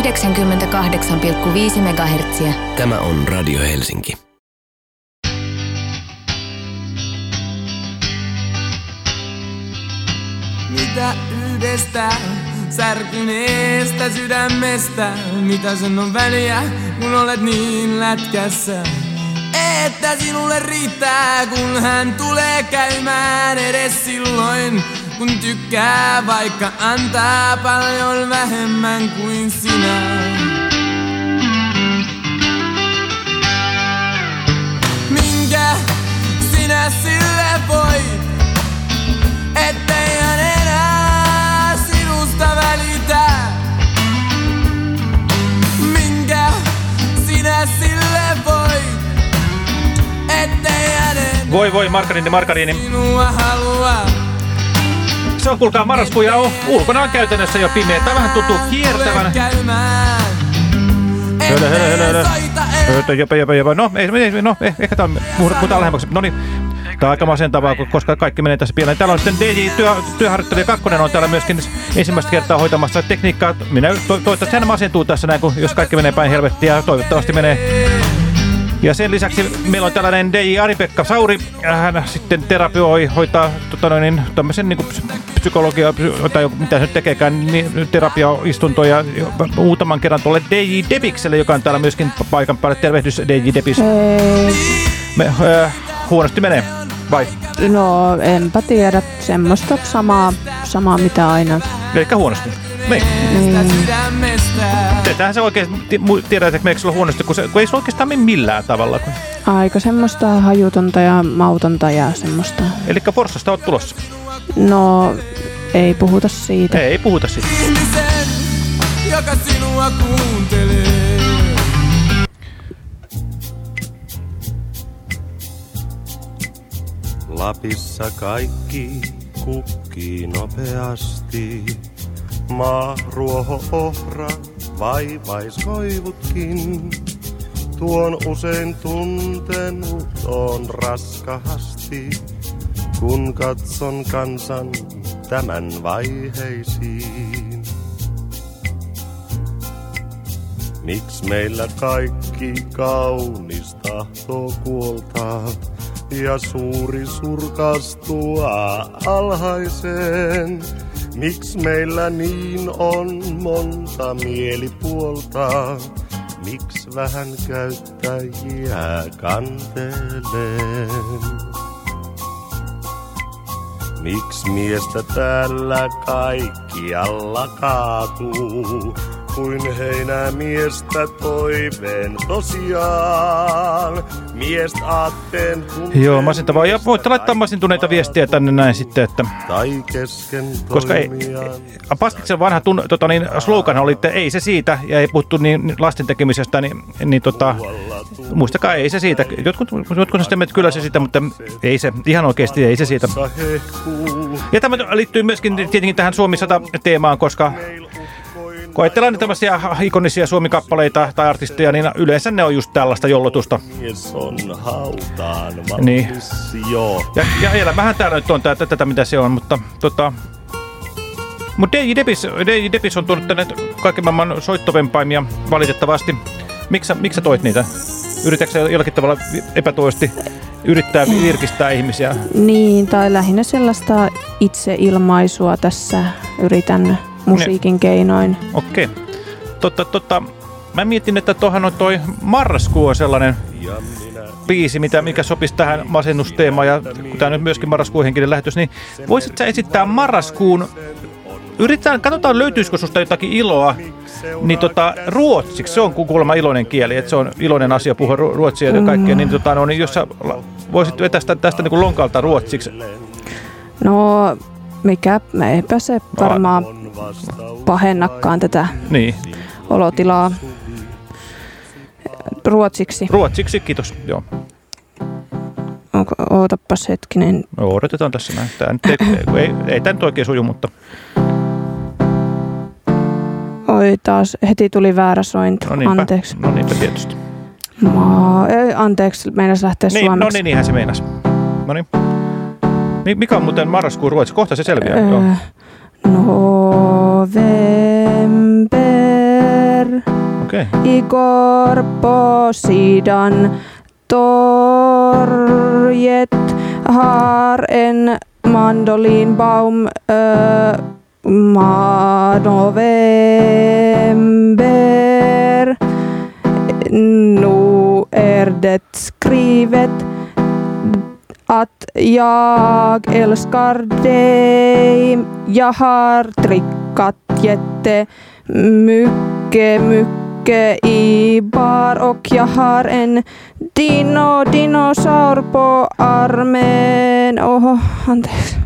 98,5 MHz. Tämä on Radio Helsinki. Mitä yhdestä särkyneestä sydämestä, mitä sen on väliä, kun olet niin lätkässä? Että sinulle riittää, kun hän tulee käymään edes silloin, kun tykkää, vaikka antaa paljon vähemmän kuin sinä. Minkä sinä sille voit, ettei hän enää sinusta välitä? Minkä sinä sille voit, ettei hänen Voi voi, markariini, markariini. sinua halua? Se on kuulkaa marraskuu ja on, ulkona on käytännössä jo pimeä. Tämä vähän tuntuu kiertävän. Hölö, hölö, hölö, hölö. Jopa, jopa, jopa. No, ei, ei, no eh- ehkä tämä on, puhutaan lähemmäksi. No niin, tämä on aika masentavaa, koska kaikki menee tässä pieleen. Täällä on sitten DJ työ, työharjoittelija Kakkonen on täällä myöskin ensimmäistä kertaa hoitamassa tekniikkaa. Minä to, toivottavasti hän masentuu tässä näin, kun, jos kaikki menee päin helvettiä. ja Toivottavasti menee. Ja sen lisäksi meillä on tällainen DJ Ari-Pekka Sauri. Hän sitten terapioi, hoitaa tota noin, niin, tämmöisen niin psykologia, tai mitä se nyt tekeekään, niin terapiaistuntoja muutaman kerran tuolle DJ Debikselle, joka on täällä myöskin paikan päällä. Tervehdys DJ Debis. Ei, Me, äh, huonosti menee, vai? no enpä tiedä, semmoista samaa, samaa mitä aina. Eikä huonosti. Niin. Mm. Teetähän se oikein tiedät, että meneekö sulla huonosti, kun, se, kun ei se oikeastaan mene millään tavalla. Kun... aika semmoista hajutonta ja mautonta ja semmoista. Eli Forssasta oot tulossa. No, ei puhuta siitä. Ei, ei puhuta siitä. ihmisen, joka sinua kuuntelee. Lapissa kaikki kukkii nopeasti. Maa, ruoho, ohra, vaivaiskoivutkin. Tuon usein tuntenut on raskahasti, kun katson kansan tämän vaiheisiin. Miks meillä kaikki kaunis tahtoo kuoltaa ja suuri surkastua alhaiseen? Miks meillä niin on monta mielipuolta? Miks vähän käyttäjiä kanteleen? Miks miestä täällä kaikkialla kaatuu? Kuin heinää miestä toiveen tosiaan. Miestä aatteen Joo, masentavaa. Ja voitte laittaa masentuneita viestiä tänne näin sitten, että... Tai kesken Koska ei, toimia. Pastiksen vanha tun, tota, niin, slogan oli, että ei se siitä, ja ei puhuttu niin lasten tekemisestä, niin, niin tota, muistakaa, ei se siitä. Jotkut, jotkut sitten että kyllä se siitä, mutta ei se, ihan oikeasti ei se siitä. Ja tämä liittyy myöskin tietenkin tähän Suomi 100-teemaan, koska kun ajatellaan nyt tämmöisiä ikonisia Suomi-kappaleita tai artisteja, niin yleensä ne on just tällaista jollotusta. Mies on hautaan Niin. valmis jo. Ja, ja elämähän täällä nyt on tätä, tätä mitä se on, mutta tota... Mutta DJ Depis, DJ Depis on tuonut tänne kaiken maailman soittovempaimia valitettavasti. Miksi sä- miksi sä toit niitä? Yritätkö sä jollakin tavalla epätoisesti yrittää virkistää ihmisiä? Niin, tai lähinnä sellaista itseilmaisua tässä yritän musiikin keinoin. Okei. Totta, totta. Mä mietin, että tuohan on toi marraskuu on sellainen biisi, mitä, mikä sopisi tähän masennusteemaan. Ja kun tämä nyt myöskin marraskuun henkinen lähetys, niin voisit sä esittää marraskuun Yritetään, katsotaan löytyisikö susta jotakin iloa, niin tota, ruotsiksi, se on kuulemma iloinen kieli, että se on iloinen asia puhua ru- ruotsia ja kaikkea, niin, tota, no, niin jos sä voisit vetää sitä tästä niin kuin lonkalta ruotsiksi, No, mikä, eipä se varmaan pahennakaan tätä niin, olotilaa ruotsiksi. ruotsiksi, kiitos, joo. Onko, ootapas hetkinen. No, odotetaan tässä näin. Tää nyt ei, ei, ei tämä nyt oikein suju, mutta Oi, taas heti tuli väärä sointu. no niinpä, Anteeksi. no niinpä tietysti. Maa, ei, anteeksi, meinas lähteä Niin, no suomeksi. niin, niinhän se meinas. No niin. Mi- Mikä on muuten marraskuun ruotsi? Kohta se selviää. Joo. Öö, November. Okei. Igor Posidan torget har en mandolinbaum äh, november. Nu är det skrivet att jag älskar dig. Jag har drickat jättemycket, mycket i bar och jag har en dino, dinosaur på armen. Åh, anteeksi.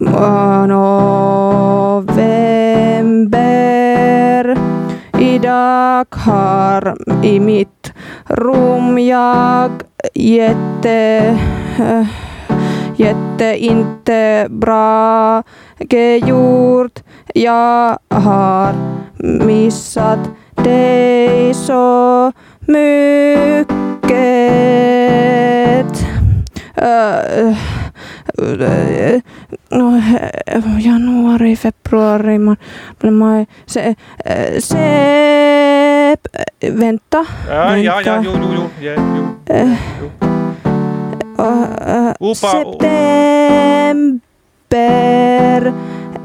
November. Idag har i mitt rum jag jätte, jätte inte bra gjort. Jag har missat dig så mycket. Äh, no, januari, februari, maj, se, sep, vänta, Ja, ja, vänta. ja, jo, jo, jo. Ja, jo, Eh. jo. Äh, Upa- September,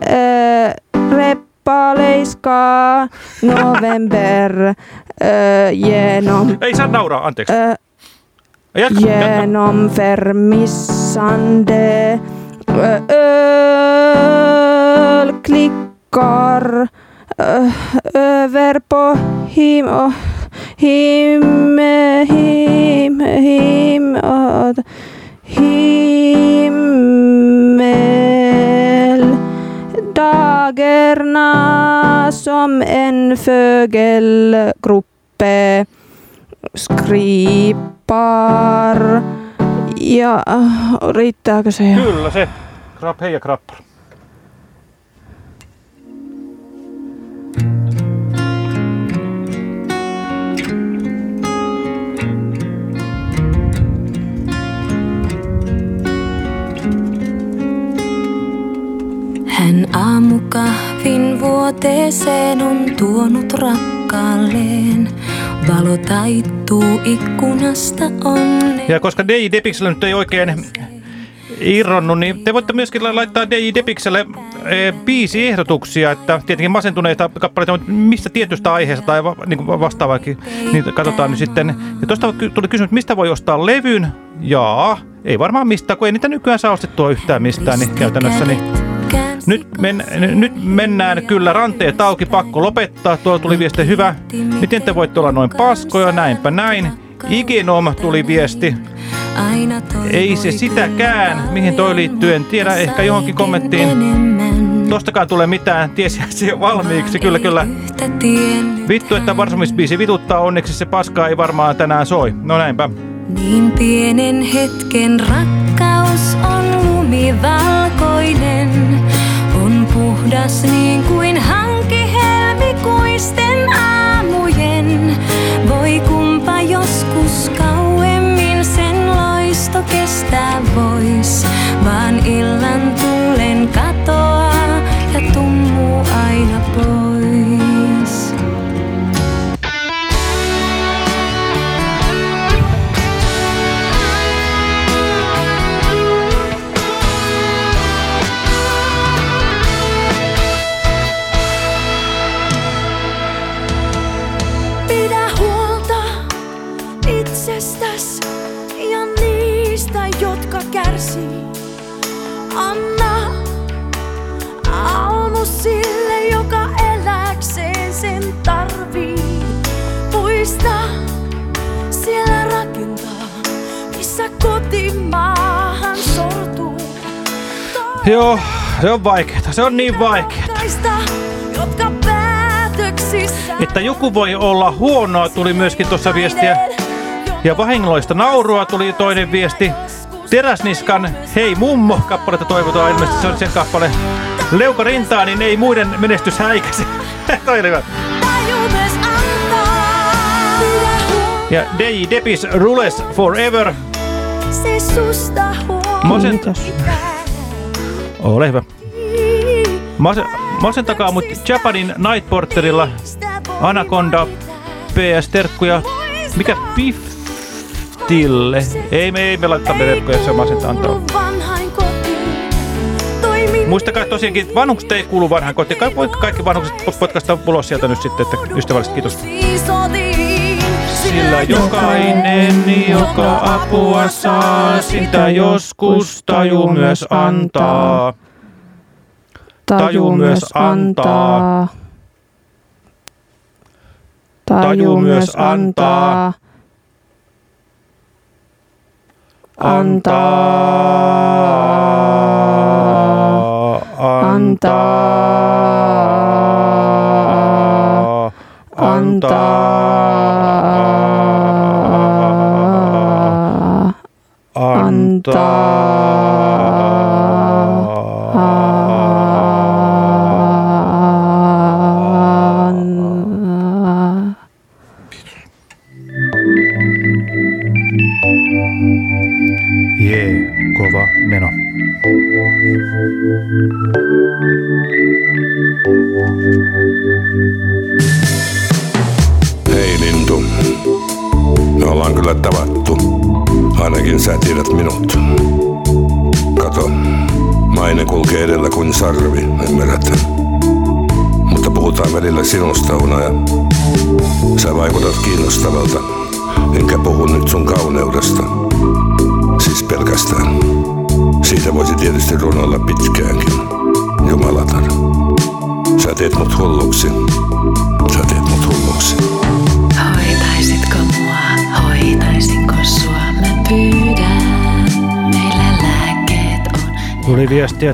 äh, reppaleiska, november, äh, genom, Ei saa nauraa, anteeksi. äh, Jatka, jatka. genom förmissande äh, ölklickar äh, över på him och him, him, him, och himmel dagarna som en fågelgruppe skripar. Ja, riittääkö se jo? Kyllä se. Krap, hei ja krappar. Aamukahvin vuoteeseen on tuonut rakkaalleen. Valo taittuu ikkunasta onneen. Ja koska DJ Depiksellä nyt ei oikein irronnut, niin te voitte myöskin la- laittaa DJ Depikselle e, biisi ehdotuksia, että tietenkin masentuneita kappaleita, mutta mistä tietystä aiheesta tai va, niin kuin vastaavaakin, niin katsotaan nyt sitten. Ja tuosta tuli kysymys, mistä voi ostaa levyn? Jaa, ei varmaan mistään, kun ei niitä nykyään saa ostettua yhtään mistään, niin käytännössä niin nyt, men, nyt mennään kyllä ranteet auki, pakko lopettaa. Tuolla tuli viesti hyvä. Miten te voitte olla noin paskoja, näinpä näin. Igenom tuli viesti. Ei se sitäkään, mihin toi liittyy, en tiedä, ehkä johonkin kommenttiin. Tostakaan tulee mitään, tiesi se jo valmiiksi, kyllä kyllä. Vittu, että varsomisbiisi vituttaa, onneksi se paskaa ei varmaan tänään soi. No näinpä. Niin pienen hetken rakkaus on lumivalkoinen. Puhdas niin kuin hanki helmikuisten aamujen. Voi kumpa joskus kauemmin sen loisto kestää vois. Vaan illan tullen katoaa ja tummuu aina pois. Niistä, jotka kärsii. Anna almu sille, joka eläkseen sen tarvii. Muista siellä rakentaa, missä kotimaahan sortuu. Joo, se on vaikeeta, se on niin vaikeeta. Että joku voi olla huonoa, tuli myöskin tuossa viestiä. Ja vahingollista naurua tuli toinen viesti. Teräsniskan Hei mummo kappaletta toivotaan ilmeisesti se on sen kappale. Leuka rintaa, niin ei muiden menestys häikäisi. Toi oli hyvä. Ja DJ Depis Rules Forever. se susta Mosen, ole hyvä. Masen, masen takaa mut Japanin Night Porterilla Anaconda PS terkkuja. Mikä Piftille? Ei me ei me laittaa me terkkuja, se on antaa. Muistakaa tosiaankin, että vanhukset ei kuulu vanhaan kotiin. Ka- voit kaikki vanhukset pot- potkaista ulos sieltä nyt sitten, että ystävällisesti kiitos. Sillä jokainen, joka apua saa, sitä joskus taju myös antaa. Taju myös antaa. Taju myös antaa. Antaa. Antaa. Antaa.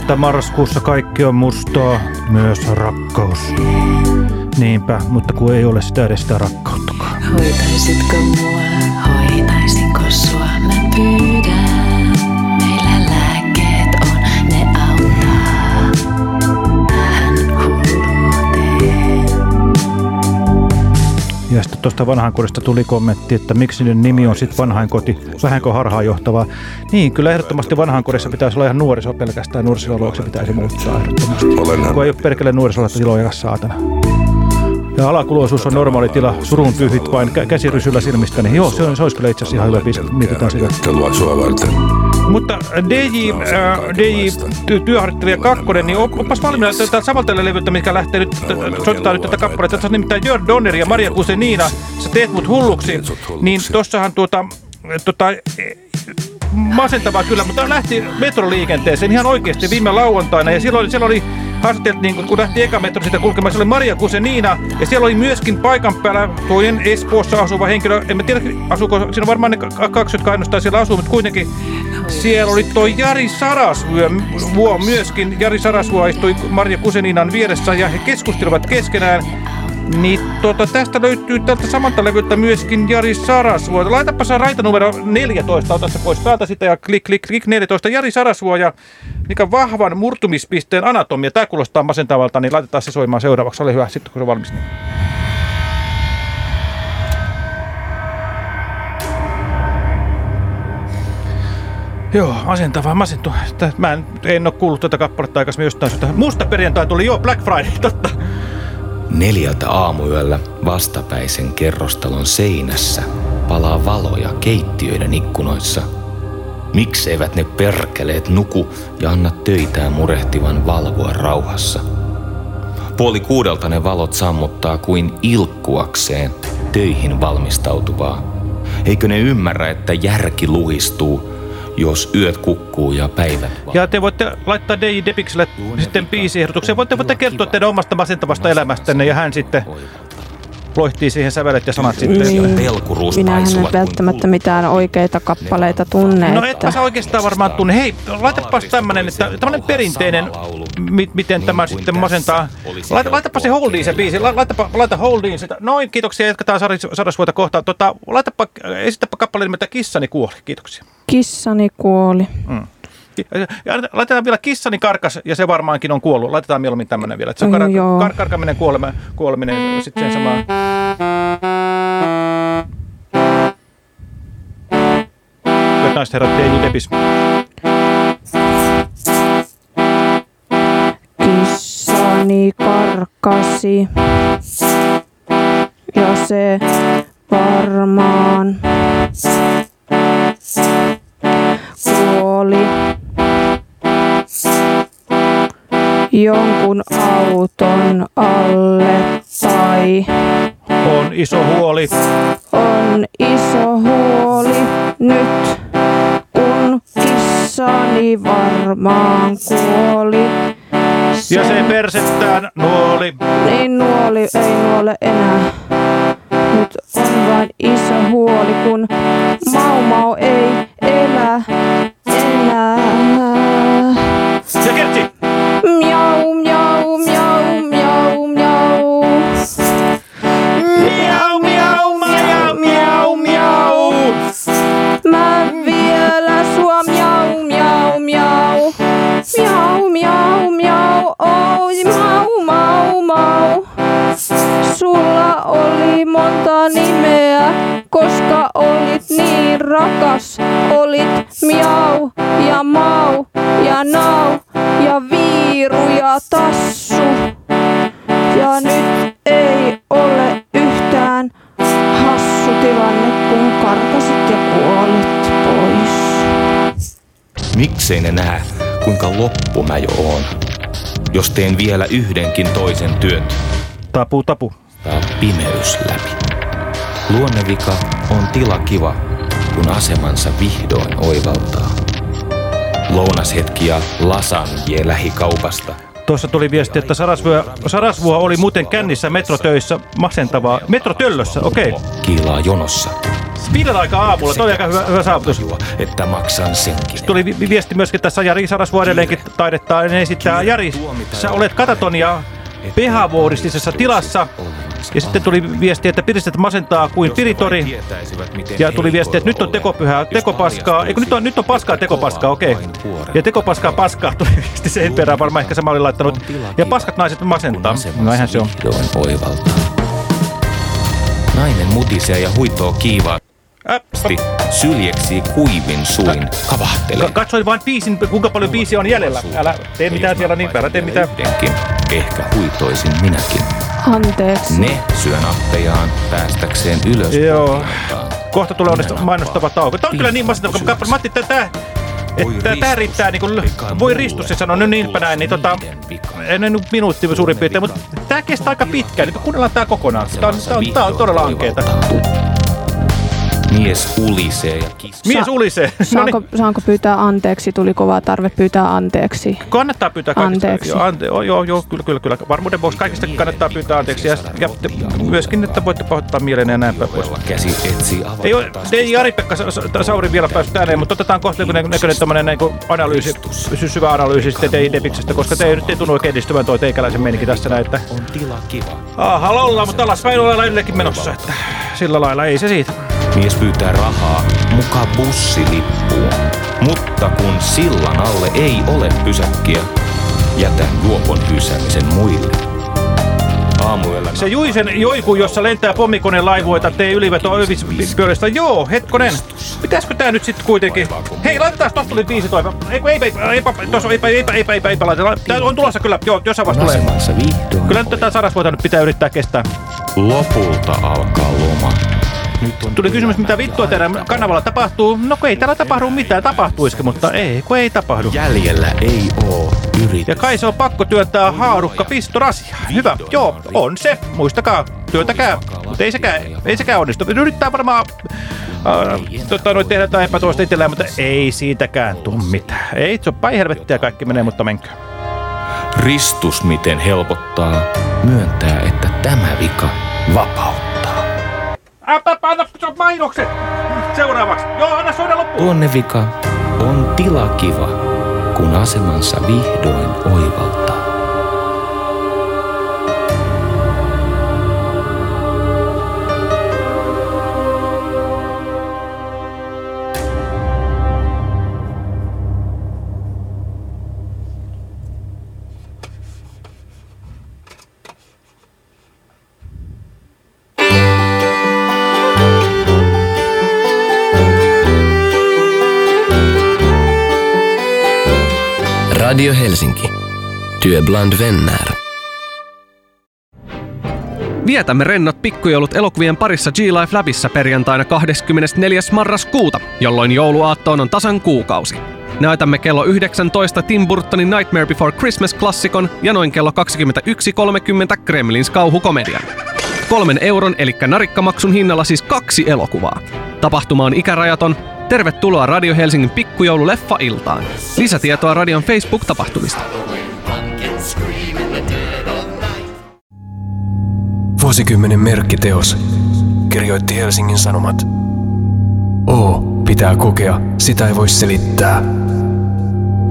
Että marraskuussa kaikki on mustaa, myös rakkaus. Niinpä, mutta kun ei ole sitä edes sitä rakkauttakaan. Hoitaisitko mua, hoitaisinko sua, mä pyydän. Meillä lääkkeet on, ne auttaa tähän hulluuteen. Ja sitten tuosta vanhainkodista tuli kommentti, että miksi nyt nimi on sitten vanhainkoti, vähänkö harhaanjohtavaa. Niin, kyllä ehdottomasti vanhainkodissa pitäisi olla ihan nuoriso pelkästään, nuorisoalueeksi pitäisi muuttaa ehdottomasti. Olenhan Kun ei ole perkele nuorisolla tiloja saatana. Ja alakuloisuus on normaali tila, surun pyyhit vain kä- käsirysyllä silmistä, niin joo, se, on, se olisi kyllä itse asiassa ihan hyvä mietitään sitä. Mutta DJ, äh, DJ ty- työharjoittelija kakkonen, niin op- oppas valmiina tätä samaltelle levyltä, mikä lähtee nyt, soitetaan nyt tätä kappaletta. Tässä on nimittäin Jörn Donner ja Maria Kusenina, sä teet mut hulluksi. Niin tossahan tuota, tota, masentavaa kyllä, mutta lähti metroliikenteeseen ihan oikeasti viime lauantaina. Ja silloin, siellä oli haastateltiin, kun lähti eka metro siitä kulkemaan, siellä oli Maria Kusenina ja siellä oli myöskin paikan päällä toinen Espoossa asuva henkilö, en mä tiedä asuuko, siinä on varmaan ne k- kaksi, jotka ainoastaan siellä asuu, mutta kuitenkin siellä oli toi Jari Sarasvuo vuo myöskin, Jari Sarasvuo istui Maria Kuseninan vieressä ja he keskustelivat keskenään niin tota, tästä löytyy tältä samalta levyltä myöskin Jari Sarasvuo. Laitapa se raita numero 14, ota se pois päältä sitä ja klik, klik, klik 14. Jari Sarasvuo ja mikä vahvan murtumispisteen anatomia. Tämä kuulostaa masentavalta, niin laitetaan se soimaan seuraavaksi. Ole hyvä, sitten kun se on valmis. Niin. Joo, masentavaa, masentu. Mä en, en ole kuullut tätä kappaletta aikaisemmin jostain syystä. Musta perjantai tuli, joo, Black Friday, totta. Neljältä aamuyöllä vastapäisen kerrostalon seinässä palaa valoja keittiöiden ikkunoissa. Mikseivät ne perkeleet nuku ja anna töitään murehtivan valvoa rauhassa? Puoli kuudelta ne valot sammuttaa kuin ilkkuakseen töihin valmistautuvaa. Eikö ne ymmärrä, että järki luhistuu, jos yöt kukkuu ja päivät Ja te voitte laittaa DJ Depikselle sitten biisiehdotuksia. Voitte, voitte kertoa teidän omasta masentavasta elämästänne ja hän sitten loihtii siihen sävelet ja sanat sitten. Niin. pelkuruus Minähän en välttämättä mitään oikeita kappaleita tunne. No että... etpä sä oikeastaan varmaan tunne. Hei, laitapas tämmönen, että tämmönen perinteinen, mi- miten tämä sitten masentaa. Laita, laitapa se holdiin se biisi, La- laitapa, laita holdiin sitä. Noin, kiitoksia, jatketaan Sarasvuota kohtaan. Tota, laitapa, esittäpä kappale nimeltä Kissani kuoli, kiitoksia. Kissani kuoli. Ki- Ja laitetaan vielä Kissani karkas, ja se varmaankin on kuollut. Laitetaan mieluummin tämmönen vielä. Että se on Mm, kar- joo. kar- karkaminen, kuolema, kuoleminen, sitten sen samaan. Hyvät naiset herrat, DJ Depis. Kissani karkasi ja se varmaan jonkun auton alle tai On iso huoli. on iso huoli nyt, kun kissani varmaan kuoli. Ja se persettään nuoli. Ei nuoli, ei nuole enää. Nyt on vain iso huoli, kun Mau Mau ei elä enää. Sulla oli monta nimeä, koska olit niin rakas. Olit miau ja mau ja nau ja viiru ja tassu. Ja nyt ei ole yhtään hassu tilanne, kun karkasit ja kuolit pois. Miksei ne näe, kuinka loppu mä jo oon? Jos teen vielä yhdenkin toisen työt, Tapu, tapu. Pimeys läpi. Luonnevika on tila kiva, kun asemansa vihdoin oivaltaa. Lounashetki ja lasanje lähikaupasta. Tuossa tuli viesti, että Sarasvuo, Sarasvuo oli muuten kännissä metrotöissä masentavaa. Metrotöllössä, okei. Okay. Kiilaa jonossa. Viiden aika aamulla, toi aika hyvä, hyvä saavutus. Että maksan senkin. Tuli vi- viesti myöskin tässä Jari Sarasvuo edelleenkin taidettaa ne esittää. Jari, sä olet katatonia pehavuoristisessa tilassa. Ja sitten tuli viesti, että piristet masentaa kuin piritori. Ja tuli viesti, että nyt on tekopyhää tekopaskaa. Eikö nyt on, nyt on paskaa tekopaskaa, okei. Okay. Ja tekopaskaa paskaa tuli viesti sen perään, varmaan ehkä sama oli laittanut. Ja paskat naiset masentaa. No eihän se on. Nainen mutisee ja huitoo kiivaasti. Äh, Syljeksi kuivin suin kavahtelee. Ka- katsoin vain biisin, kuinka paljon biisi on jäljellä. Älä tee mitään siellä niin, älä tee mitään. Yhdenkin. Ehkä huitoisin minäkin. Anteeksi. Ne syö nappejaan päästäkseen ylös. Joo. Kohta tulee onnistu mainostava tauko. Tämä on kyllä niin masentava, kun kappale, Matti, että tää, että tää riittää niin kuin, voi ristus se sanoo, nyt niinpä näin, niin tota, ennen nyt minuutti suurin piirtein, mutta tää kestää aika pitkään, niin kuunnellaan tää kokonaan. Tää on, tää on, tää on todella ankeeta. Mies ulisee ja kissa. Mies ulisee. Saanko, saanko pyytää anteeksi? Tuli kova tarve pyytää anteeksi. kannattaa pyytää kaikista. Anteeksi. Joo, ante, joo, joo, joo, kyllä, kyllä, kyllä. Varmuuden vuoksi kaikista kannattaa pyytää anteeksi. Ja, ja myöskin, että voitte pahoittaa mieleen ja näin päin pois. Käsi etsii Ei, ole, ei Jari-Pekka Sa- Sa- Sauri vielä päässyt ääneen, mutta otetaan kohta joku näköinen tämmönen niin analyysi, sy- syvä analyysi sitten teidän Depiksestä, koska te ei nyt ei tunnu oikein edistyvän toi teikäläisen meininki tässä näin, että On tila kiva. aha, ollaan, mutta alaspäin ollaan edelleenkin menossa, että sillä lailla ei se siitä. Mies pyytää rahaa, muka bussilippuun. Mutta kun sillan alle ei ole pysäkkiä, jätän juopon hyysäämisen muille. Aamuyöllä Se Juisen joiku, jossa lentää pommikone laivuita, tee yliveto övispyörästä. Joo, hetkonen. Pitäisikö tää nyt sitten kuitenkin? Hei, laitetaan tosta tuli biisi toiva. Ei, ei, ei, ei, tossa, ei, ei, ei, ei, ei, ei. Tää on tulossa kyllä, joo, jossain vaiheessa tulee. Kyllä nyt tätä sarasvuota nyt pitää yrittää kestää. Lopulta alkaa loma. Tuli kysymys, mitä vittua teidän kanavalla tapahtuu. No kun ei täällä tapahdu mitään, tapahtuisikin, mutta ei, kun ei tapahdu. Jäljellä ei oo yrit. Ja kai se on pakko työntää haarukka pistorasia. Hyvä, joo, on se. Muistakaa, työntäkää. Mutta ei sekään, ei sekään onnistu. Yrittää varmaan äh, tota, noin tehdä jotain epätoista itsellään, mutta ei siitäkään tuu mitään. Ei, se on päin helvettiä kaikki menee, mutta menkää. Ristus miten helpottaa, myöntää, että tämä vika vapauttaa. Älä anna mainokset! Seuraavaksi. Joo, anna soida loppuun. Tuonne vika on tila kiva, kun asemansa vihdoin oivaltaa. Radio Helsinki. Työ bland vänner. Vietämme rennot pikkujoulut elokuvien parissa G-Life Labissa perjantaina 24. marraskuuta, jolloin jouluaattoon on tasan kuukausi. Näytämme kello 19 Tim Burtonin Nightmare Before Christmas-klassikon ja noin kello 21.30 Kremlins kauhukomedian. Kolmen euron eli narikkamaksun hinnalla siis kaksi elokuvaa. Tapahtuma on ikärajaton. Tervetuloa Radio Helsingin pikkujoululeffa-iltaan. Lisätietoa radion Facebook-tapahtumista. Vuosikymmenen merkkiteos, kirjoitti Helsingin Sanomat. O pitää kokea, sitä ei voi selittää.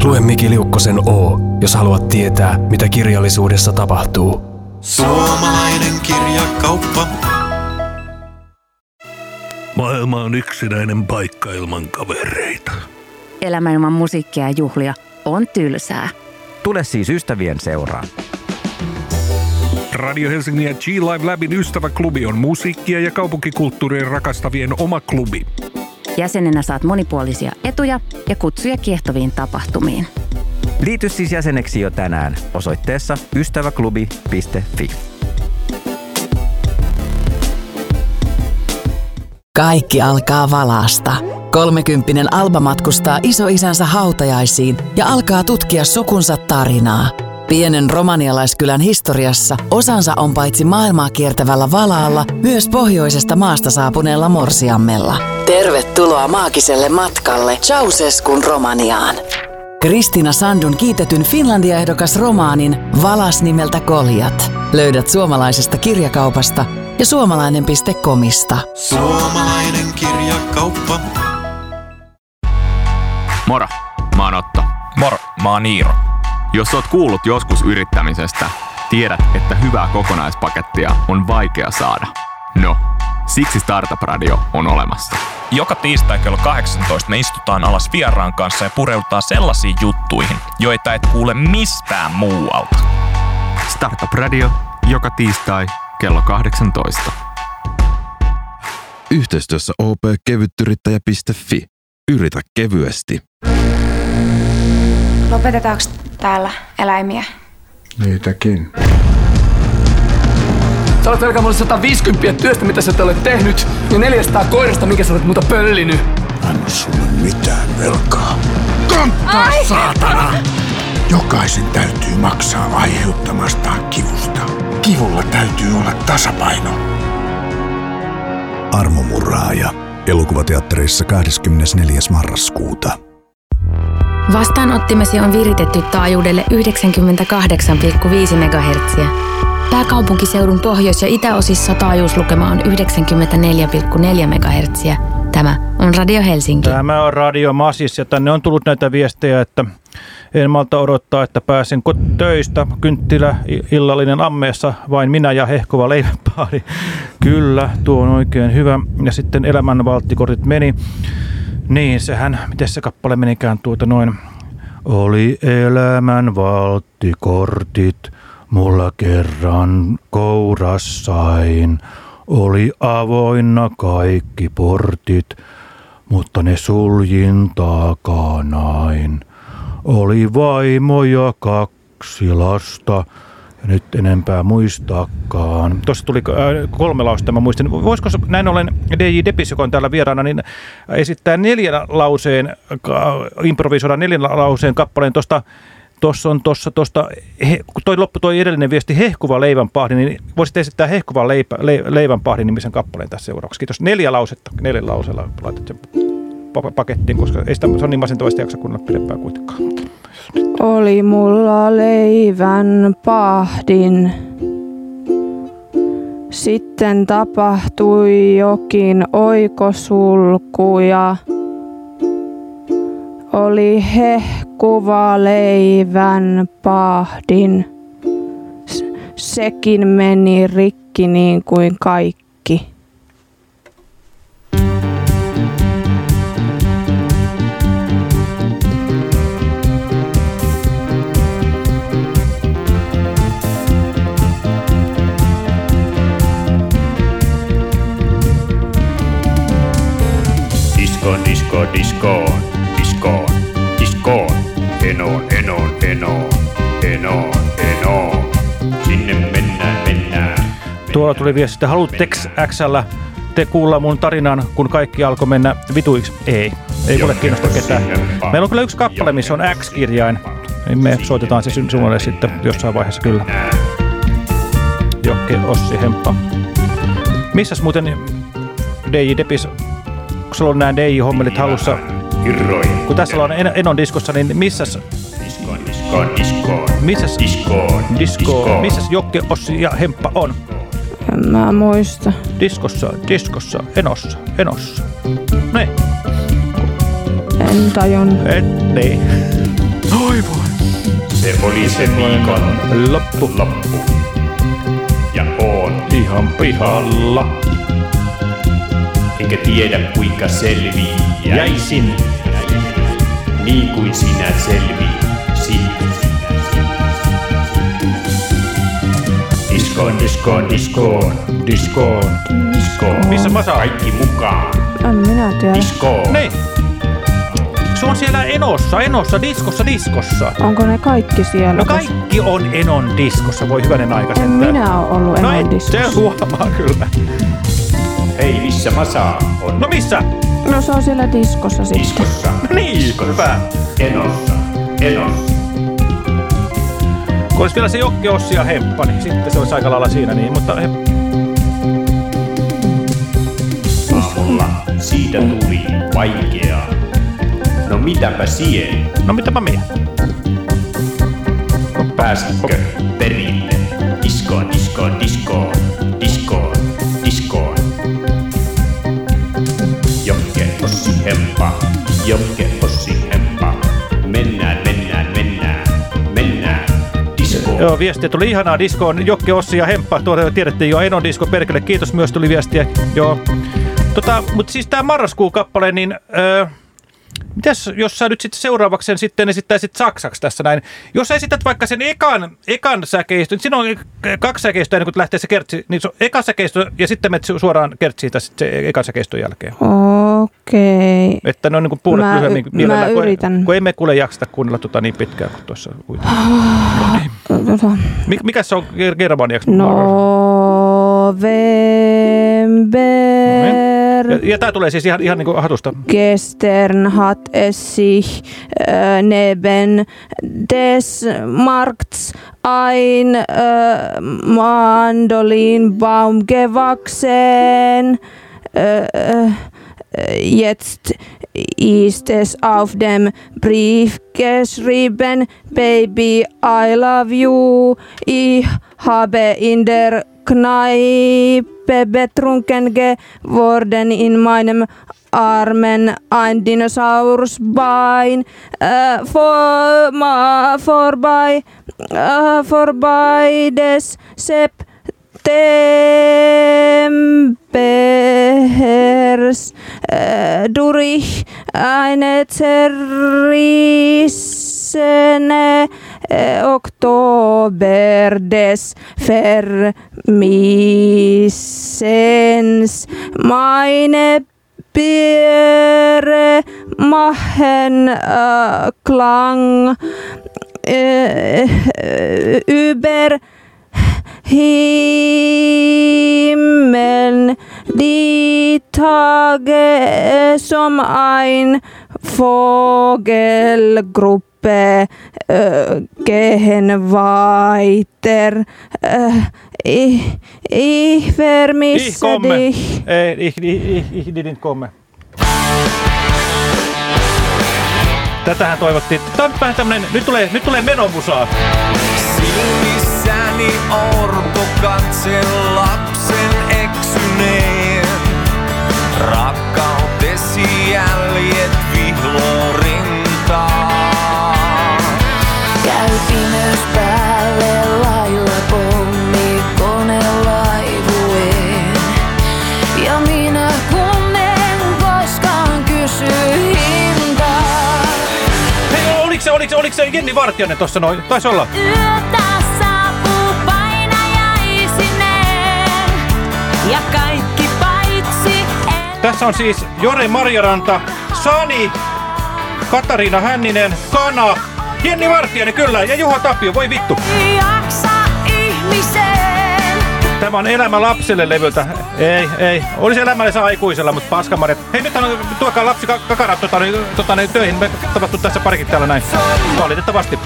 Lue Miki Liukkosen O, jos haluat tietää, mitä kirjallisuudessa tapahtuu. Suomalainen kirjakauppa. Maailma on yksinäinen paikka ilman kavereita. Elämä ilman musiikkia ja juhlia on tylsää. Tule siis ystävien seuraan. Radio Helsingin ja G-Live Labin ystäväklubi on musiikkia ja kaupunkikulttuuria rakastavien oma klubi. Jäsenenä saat monipuolisia etuja ja kutsuja kiehtoviin tapahtumiin. Liity siis jäseneksi jo tänään osoitteessa ystäväklubi.fi. Kaikki alkaa valasta. Kolmekymppinen Alba matkustaa isoisänsä hautajaisiin ja alkaa tutkia sukunsa tarinaa. Pienen romanialaiskylän historiassa osansa on paitsi maailmaa kiertävällä valaalla, myös pohjoisesta maasta saapuneella morsiammella. Tervetuloa maagiselle matkalle Ceausescun Romaniaan. Kristina Sandun kiitetyn Finlandia-ehdokas romaanin Valas nimeltä Koljat. Löydät suomalaisesta kirjakaupasta ja suomalainen.comista. Suomalainen kirjakauppa. Moro, mä oon Otto. Moro, mä oon Iiro. Jos oot kuullut joskus yrittämisestä, tiedät, että hyvää kokonaispakettia on vaikea saada. No, siksi Startup Radio on olemassa. Joka tiistai kello 18 me istutaan alas vieraan kanssa ja pureudutaan sellaisiin juttuihin, joita et kuule mistään muualta. Startup Radio joka tiistai kello 18. Yhteistyössä opkevyttyrittäjä.fi. Yritä kevyesti. Lopetetaanko täällä eläimiä? Niitäkin. Sä olet velkaa mulle 150 työstä, mitä sä et ole tehnyt, ja 400 koirasta, minkä sä olet muuta pöllinyt. Anna sulle mitään velkaa. Konttaa, saatana! Jokaisen täytyy maksaa aiheuttamastaan kivusta. Kivulla täytyy olla tasapaino. Armomurhaaja. Elokuvateattereissa 24. marraskuuta. Vastaanottimesi on viritetty taajuudelle 98,5 MHz. Pääkaupunkiseudun pohjois- ja itäosissa taajuuslukema on 94,4 MHz. Tämä on Radio Helsinki. Tämä on Radio Masis ja tänne on tullut näitä viestejä, että en malta odottaa, että pääsen töistä. Kynttilä illallinen ammeessa, vain minä ja hehkova leiväpaari. Kyllä, tuo on oikein hyvä. Ja sitten elämän valttikortit meni. Niin, sehän, miten se kappale menikään tuota noin. Oli elämän valttikortit, mulla kerran kourassain. Oli avoinna kaikki portit, mutta ne suljin takanain. Oli vaimo ja kaksi lasta, ja nyt enempää muistakaan. Tuossa tuli äh, kolme lausta, mä muistin. Voisiko näin ollen DJ Depis, joka on täällä vieraana, niin esittää neljän lauseen, improvisoida neljän lauseen kappaleen tuosta Tuossa on tuossa, tuosta, kun toi loppu toi edellinen viesti hehkuva leivänpahdi, niin voisit esittää hehkuva leipä, le, leivänpahdi nimisen kappaleen tässä seuraavaksi. Kiitos. Neljä lausetta, neljä lauseella laitat sen pakettiin, koska ei sitä, se on niin masentavasti jaksa kuunnella pidempään kuitenkaan. Oli mulla leivän pahdin. Sitten tapahtui jokin oikosulku ja oli hehkuva leivän pahdin. Sekin meni rikki niin kuin kaikki. Diskoon, diskoon, diskoon. Enoon, enoon, enoon, enoon, enoon. Sinne mennään, mennään. Tuolla tuli viesti, että haluatteko XL te kuulla mun tarinan, kun kaikki alkoi mennä vituiksi? Ei. Ei kuule kiinnosta ketään. Meillä on kyllä yksi kappale, missä on X-kirjain. Niin me soitetaan se sinulle sitten jossain vaiheessa kyllä. Jokke Ossi Hemppa. Missäs muuten DJ Depis, kun sulla on nämä DJ-hommelit hallussa, kun tässä on en, Enon diskossa, niin missäs Diskoon, diskoon, diskoon. Missäs Diskoon, Disko, diskoon. missäs Jokke, Ossi ja Hemppa on? En mä muista. Diskossa, diskossa, enossa, enossa. Ne. En tajun. Et, niin. Oi voi. Se oli se viikon loppu. loppu. Ja on ihan pihalla. Enkä tiedä kuinka selviäisin. Niin kuin sinä selvisit. Diskoon, diskoon, diskoon, diskoon, diskoon. Missä Masa on? Kaikki mukaan. En minä tiedä. Diskoon. Niin. Se on siellä Enossa, Enossa, diskossa, diskossa. Onko ne kaikki siellä? No kaikki on Enon diskossa, voi hyvänen aika En sentään. minä ole ollut No ei, se diskossa. huomaa kyllä. Hei, missä Masa on? No missä? No se on siellä diskossa sitten. Diskossa. Niin, hyvä. Enossa. Enossa. Kun olisi vielä se Jokke, Ossi ja Hemppa, niin sitten se olisi aika lailla siinä. Niin, mutta he, Aamulla siitä tuli vaikeaa. No mitäpä siihen? no mitäpä minä? Pääsitkö perille? Diskoon, diskoon, diskoon, Ossi, Hemppa. Jokke, Ossi, Hemppa. Mennään, mennään, mennään, mennään. Diskoon. Joo, viestiä tuli ihanaa diskoon. Jokke, Ossi ja Hemppa, tuota tiedettiin jo Enon disko, perkele, kiitos myös tuli viestiä. Joo. Tota, mutta siis tämä marraskuun kappale, niin öö, mitäs jos sä nyt sitten seuraavaksi sen sitten esittäisit saksaksi tässä näin. Jos sä esität vaikka sen ekan, ekan säkeistön, siinä on kaksi säkeistöä ennen kuin lähtee se kertsi, niin se on eka säkeistö ja sitten menet su- suoraan kertsiin tässä se ekan säkeistön jälkeen. Okei. Että ne on niin kuin puolet Mä lyhyemmin y- mielellään, mä kun, yritän. kun emme kuule jaksata kuunnella tota niin pitkään kuin tuossa kuitenkin. Tota, Mik, mikä se on ger- germaniaksi? November. Ja, ja tämä tulee siis ihan, ihan niin kuin hatusta. Gestern hat es sich äh, neben des Markts ein äh, Mandolinbaum gewachsen. Äh, äh, jetzt ist es auf dem Brief geschrieben, Baby, I love you. Ich habe in der Kneipe betrunken geworden in meinem Armen ein Dinosaurusbein äh, vor, ma, vorbei, äh, vorbei des Septembers äh, durch eine zerrissene äh, Oktober des Vermissens. Meine Biere machen äh, Klang äh, äh, über Himmel die Tage som ein Vogelgruppe äh, gehen weiter. Äh, ich, ich vermisse Ich komme. dich. Ei, ich, ich, ich, ich didn't komme. Tätähän toivottiin. Tämä on vähän tämmönen, nyt tulee, nyt tulee menomusaa. Silmissäni orpo katse lapsen eksyneen. Rakkautesi jäljet vihlorintaan. Käy pimeys päälle lailla pommi kone laivueen. Ja minä kun en koskaan kysy hintaa. Hei, oliko se, oliko se, oliko se Jenni Vartijainen tuossa noin? Taisi olla. Yötä Tässä on siis Jore Marjaranta, Sani, Katariina Hänninen, Kana, Jenni Vartijainen kyllä ja Juha Tapio, voi vittu. jaksa ihmiseen. Tämä on Elämä lapselle levyltä. Ei, ei. Olisi elämällensä aikuisella, mutta paskamarjat. Hei, nyt on, tuokaa lapsi ka- kakarat tota, tota, niin töihin. Me tavattu tässä parikin täällä näin. Valitettavasti.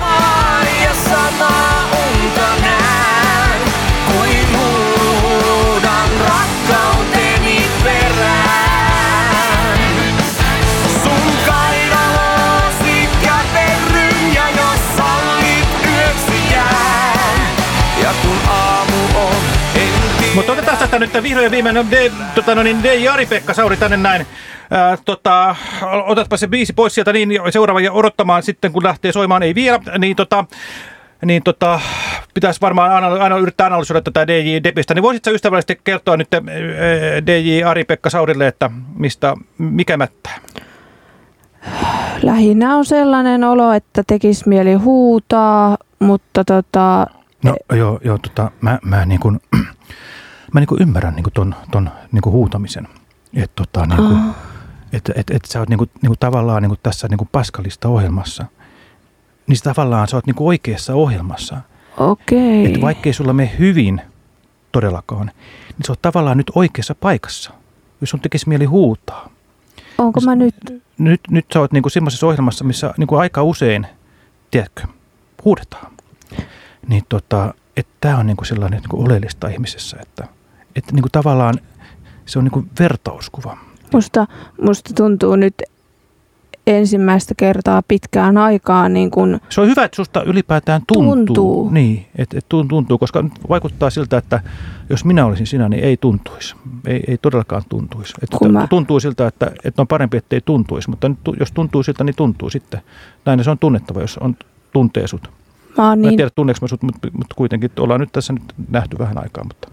Ja Mutta otetaan tästä nyt vihdoin ja viimeinen D, tota, no niin, D. Jari-Pekka Sauri tänne näin. Ää, tota, otatpa se biisi pois sieltä niin seuraava ja odottamaan sitten kun lähtee soimaan, ei vielä, niin tota, niin tota, pitäisi varmaan aina, aina yrittää analysoida tätä DJ Depistä, niin voisitko ystävällisesti kertoa nyt DJ Ari-Pekka Saurille, että mistä, mikä mättää? Lähinnä on sellainen olo, että tekisi mieli huutaa, mutta tota, No joo, joo tota, mä, mä, niin kuin, mä niin kuin ymmärrän niin kuin ton, ton niin kuin huutamisen. Että tota, niin kuin, Ah. et, et, et sä oot niin kuin, niin kuin tavallaan niin kuin tässä niin kuin paskalista ohjelmassa. Niin sä tavallaan sä oot niin kuin oikeassa ohjelmassa. okei. Että vaikkei sulla mene hyvin todellakaan, niin sä oot tavallaan nyt oikeassa paikassa. Jos sun tekisi mieli huutaa. Onko mä nyt? Nyt, nyt sä oot niin kuin semmoisessa ohjelmassa, missä niin kuin aika usein, tiedätkö, huudetaan. Niin tota, että tämä on niin kuin sellainen niin kuin oleellista ihmisessä, että, että niin kuin tavallaan se on niin kuin vertauskuva. Musta, musta tuntuu nyt ensimmäistä kertaa pitkään aikaan niin kun Se on hyvä, että susta ylipäätään tuntuu. Tuntuu. Niin, että et tuntuu, koska nyt vaikuttaa siltä, että jos minä olisin sinä, niin ei tuntuisi. Ei, ei todellakaan tuntuisi. Kun mä- Tuntuu siltä, että, että on parempi, että ei tuntuisi, mutta nyt, jos tuntuu siltä, niin tuntuu sitten. Näin se on tunnettava, jos on tuntee sut. mä oon Mä en niin, tiedä, tunneeko mä sut, mutta, mutta kuitenkin ollaan nyt tässä nyt nähty vähän aikaa. Mutta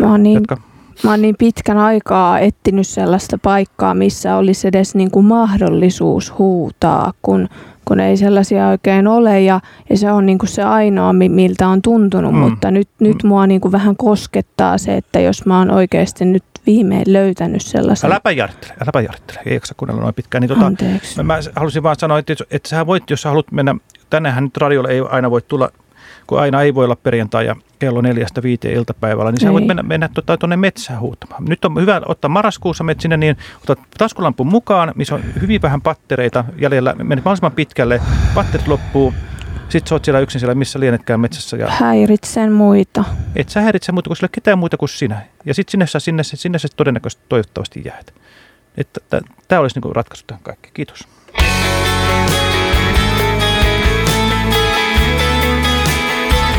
mä oon niin, jatka. mä oon niin pitkän aikaa etsinyt sellaista paikkaa, missä olisi edes niin kuin mahdollisuus huutaa, kun, kun ei sellaisia oikein ole ja, ja se on niin kuin se ainoa, mi- miltä on tuntunut, Mm. mm. mutta nyt, nyt mua niin kuin vähän koskettaa se, että jos mä oon oikeasti nyt viimein löytänyt sellaisen. Äläpä jarttele, äläpä jarttele. Ei jaksa kuunnella noin pitkään. Niin tota, Anteeksi. Mä, mä halusin vaan sanoa, että, että sä voit, jos sä haluat mennä, tännehän nyt radiolle ei aina voi tulla, kun aina ei voi olla perjantai ja kello neljästä viiteen iltapäivällä, niin sä Ei. voit mennä, mennä tuonne tota, metsään huutamaan. Nyt on hyvä ottaa marraskuussa menet sinne, niin otat taskulampun mukaan, missä on hyvin vähän pattereita jäljellä, menet mahdollisimman pitkälle, patterit loppuu, sitten sä oot siellä yksin siellä, missä lienetkään metsässä ja Häiritsen muita. et sä häiritse muuta kuin sille ketään muuta kuin sinä. Ja sitten sinne, sä- sinne, sinne sä todennäköisesti toivottavasti jäät. Tämä olisi niinku ratkaisu tähän kaikkeen. Kiitos.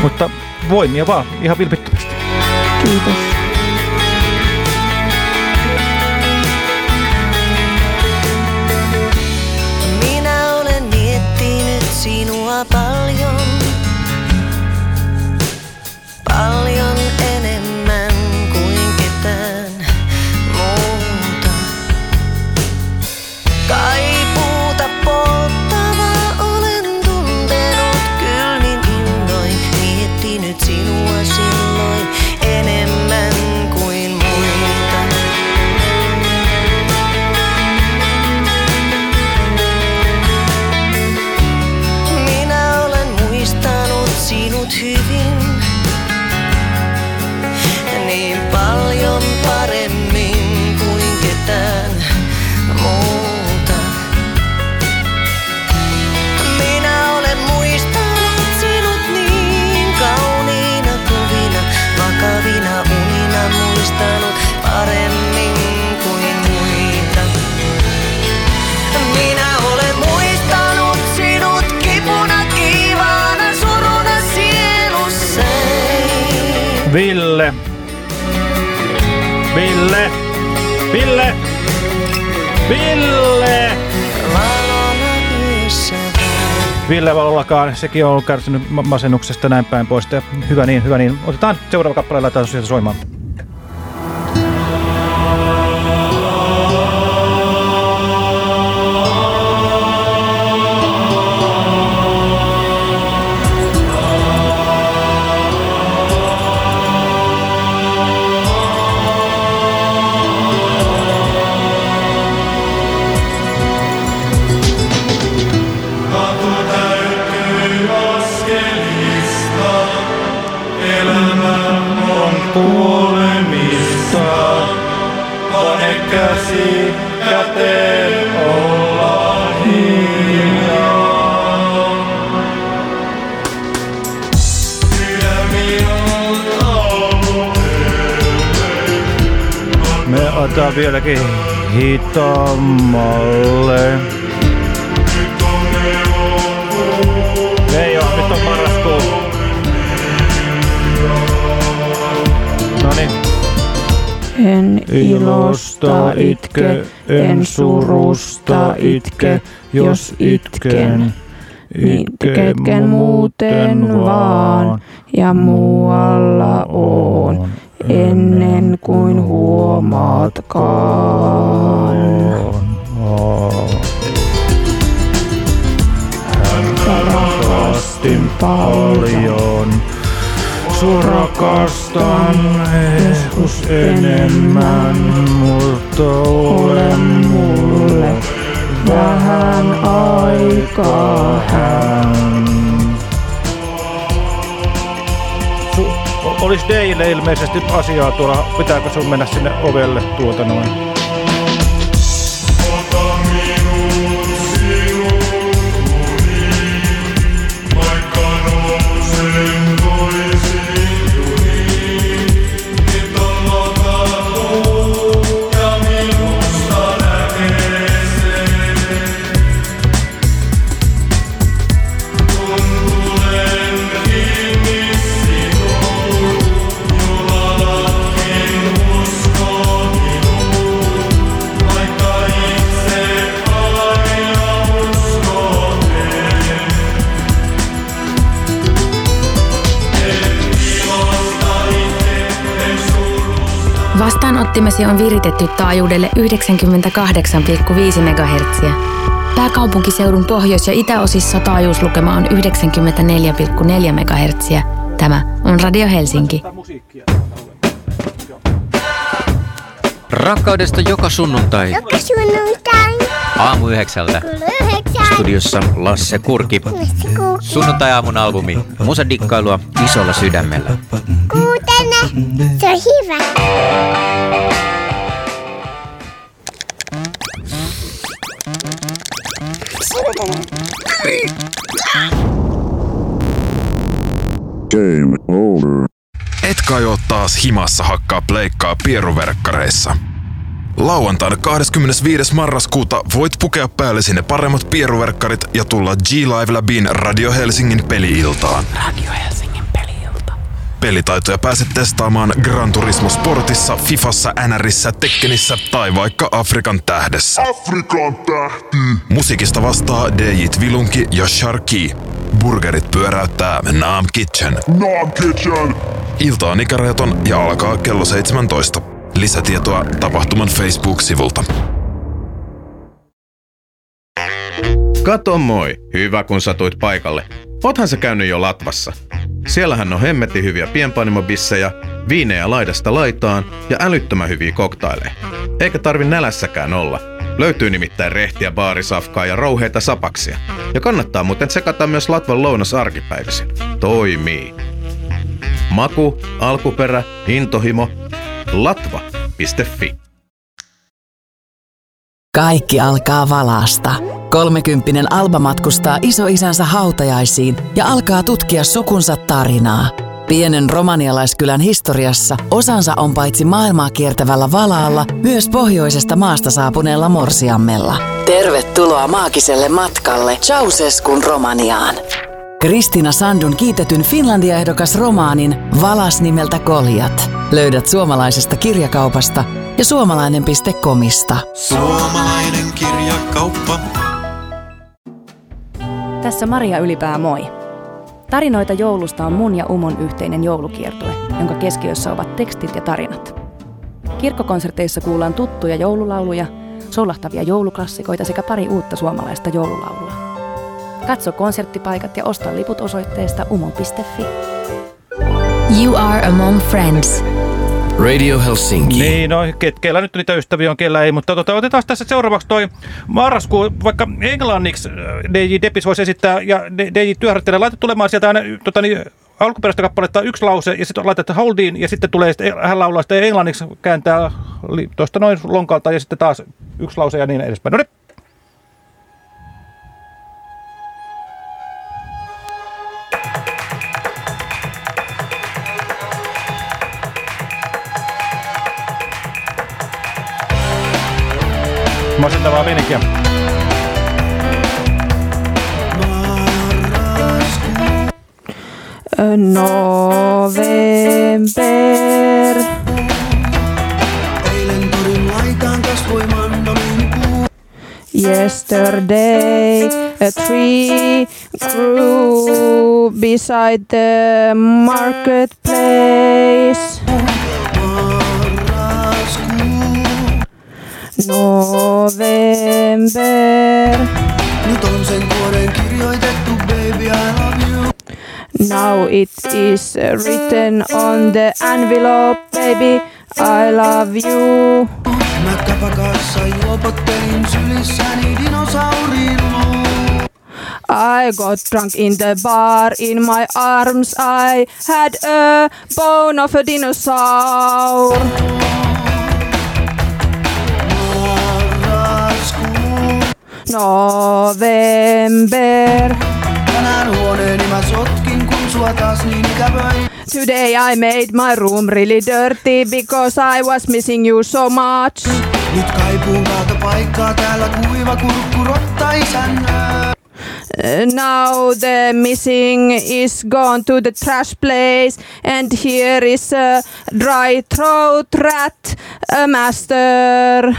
Mutta voimia vaan, ihan vilpittömästi. Kiitos. Sekin on kärsinyt ma- masennuksesta näin päin pois. Ja hyvä niin, hyvä niin. Otetaan seuraava kappale laitetaan sieltä soimaan. Vieläkin hitaammalle. Ei oo, nyt on marraskuu. Noniin. En ilosta itke, en surusta itke, jos itken. Itken muuten vaan ja muualla on ennen kuin huomaatkaan. Rakastin paljon, sua rakastan joskus enemmän, mutta ole mulle vähän aikaa hän. Olisi Deille ilmeisesti asiaa tuolla, pitääkö sun mennä sinne ovelle tuota noin? Vastaanottimesi on viritetty taajuudelle 98,5 MHz. Pääkaupunkiseudun pohjois- ja itäosissa taajuuslukema on 94,4 MHz. Tämä on Radio Helsinki. Rakkaudesta joka sunnuntai Joka sunnuntai. aamu yhdeksältä. Studiossa Lasse Kurki. Kurki. Sunnuntai-aamun albumi. Musadikkailua isolla sydämellä. Se on hyvä. Game over. Et kai oo taas himassa hakkaa pleikkaa pieruverkkareissa. Lauantaina 25. marraskuuta voit pukea päälle sinne paremmat pieruverkkarit ja tulla G-Live Labin Radio Helsingin peliiltaan. Radio Helsingin. Pelitaitoja pääset testaamaan Gran Turismo Sportissa, Fifassa, NRissä, Tekkenissä tai vaikka Afrikan tähdessä. Afrikan tähti. Musiikista vastaa DJ Vilunki ja Sharky. Burgerit pyöräyttää Naam Kitchen. Naam Kitchen. Ilta on ikärajaton ja alkaa kello 17. Lisätietoa tapahtuman Facebook-sivulta. Kato moi, hyvä kun satuit paikalle. Oothan sä käynyt jo Latvassa. Siellähän on hemmetti hyviä pienpanimobissejä, viinejä laidasta laitaan ja älyttömän hyviä koktaileja. Eikä tarvi nälässäkään olla. Löytyy nimittäin rehtiä, baarisafkaa ja rouheita sapaksia. Ja kannattaa muuten tsekata myös Latvan lounas arkipäivisin. Toimii. Maku, alkuperä, intohimo. Latva.fi Kaikki alkaa valasta. Kolmekymppinen Alba matkustaa isoisänsä hautajaisiin ja alkaa tutkia sukunsa tarinaa. Pienen romanialaiskylän historiassa osansa on paitsi maailmaa kiertävällä valaalla, myös pohjoisesta maasta saapuneella morsiammella. Tervetuloa maagiselle matkalle Ceausescun Romaniaan. Kristina Sandun kiitetyn Finlandia-ehdokas romaanin Valas nimeltä Koljat. Löydät suomalaisesta kirjakaupasta ja suomalainen.comista. Suomalainen kirjakauppa. Tässä Maria Ylipää moi. Tarinoita joulusta on mun ja Umon yhteinen joulukiertue, jonka keskiössä ovat tekstit ja tarinat. Kirkkokonserteissa kuullaan tuttuja joululauluja, sollahtavia jouluklassikoita sekä pari uutta suomalaista joululaulua. Katso konserttipaikat ja osta liput osoitteesta umo.fi. You are among friends. Radio Helsinki. Niin, no ket, kellä nyt niitä ystäviä on, kellä ei, mutta tota, otetaan tässä seuraavaksi toi marraskuu, vaikka englanniksi äh, DJ Depis voisi esittää ja DJ Työharjoittajalle laita tulemaan sieltä aina tota, niin, alkuperäistä kappaletta yksi lause ja sitten laitetaan holdiin ja sitten tulee, sitten hän laulaa sitä englanniksi kääntää tuosta noin lonkalta ja sitten taas yksi lause ja niin edespäin. No niin. Masentavaa meininkiä. November. Yesterday, a tree grew beside the marketplace. November. Nyt on sen kuoren kirjoitettu, baby I love you. Now it is written on the envelope, baby, I love you. Mä kapakassa juopottelin sylissäni dinosaurin. I got drunk in the bar, in my arms I had a bone of a dinosaur. November. Tänään huoneeni mä sotkin, kun sua taas niin ikävöin. Today I made my room really dirty because I was missing you so much. Nyt kaipuun paikkaa, täällä kuiva kurkku rotta isännöi. Uh, Now the missing is gone to the trash place, and here is a dry throat rat, a master.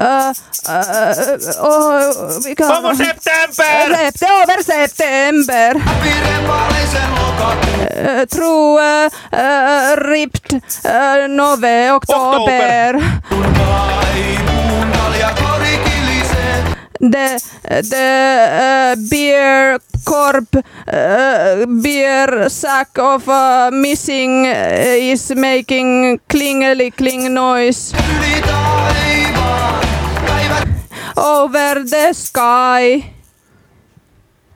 Uh, uh, oh, mikä on? Onko September? September. Through uh, uh, ripped Nove kilisee. The the beer corp beer sack of missing is making klingeli kling noise over the sky.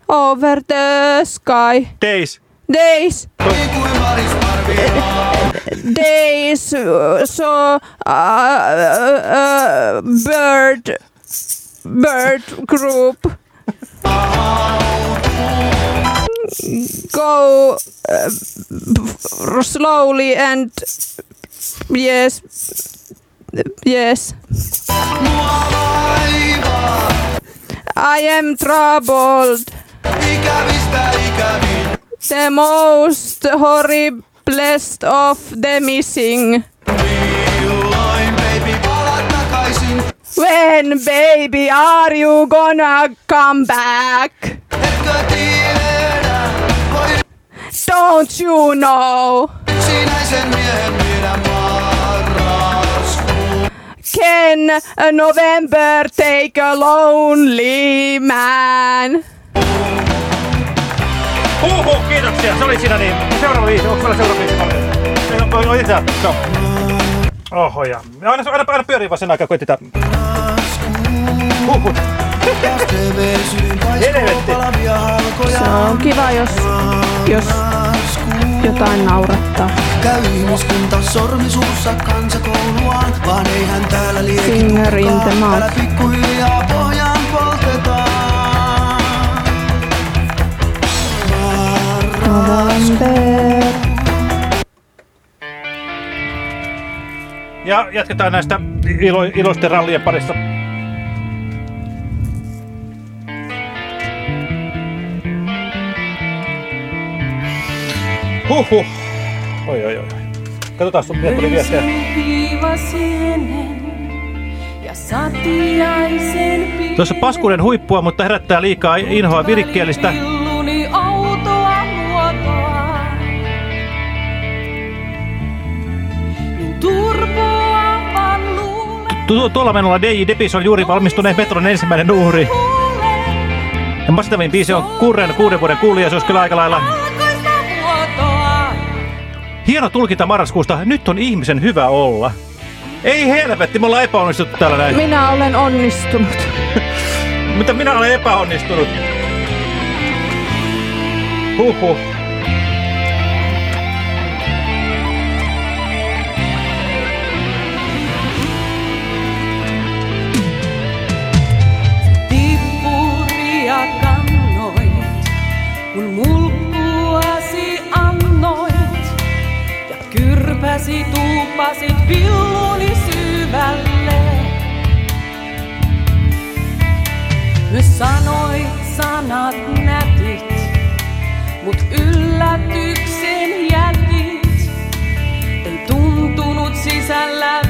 Over the sky. Days. Days. kuin Maris Marvilaan. Days. So uh, uh, bird bird group. Go uh, slowly and yes, yes. I am troubled. The most horriblest of the missing. When baby are you gonna come back? Don't you know? Can a November take a lonely man? Huhu, kiitoksia. Se oli siinä niin. Seuraava viisi. Onko meillä seuraava viisi paljon? Lisää. Joo. Oho ja. Aina, aina, aina pyörii vaan sen aikaa, kun etsitään. Huhu. Helvetti. Se on kiva, jos, jos jotain naurattaa. Käy ihmiskunta sormi suussa kansakouluaan, vaan eihän täällä pikkuhiljaa pohjaan poltetaan. November. Ja jatketaan näistä ilo, iloisten rallien parissa. Huhhuh. Oi, oi, oi. Katsotaan, sun vielä tuli viestiä. Tuossa paskuuden huippua, mutta herättää liikaa inhoa virikkeellistä. outoa muotoa. Niin turpoa vaan luulen Tu- Tuolla menolla DJ Depis on juuri valmistuneen metron ensimmäinen uhri. Ja masentavin biisi on Kurren kuuden vuoden kuulija, se olisi kyllä aika lailla hieno tulkinta marraskuusta. Nyt on ihmisen hyvä olla. Ei helvetti, me ollaan epäonnistuttu täällä näin. Minä olen onnistunut. Mitä minä olen epäonnistunut? Huhhuh. Kyrpäsi tuupasit pilluni syvälle. Sanoit sanat nätit, mut yllätyksen jätit. Ei tuntunut sisällä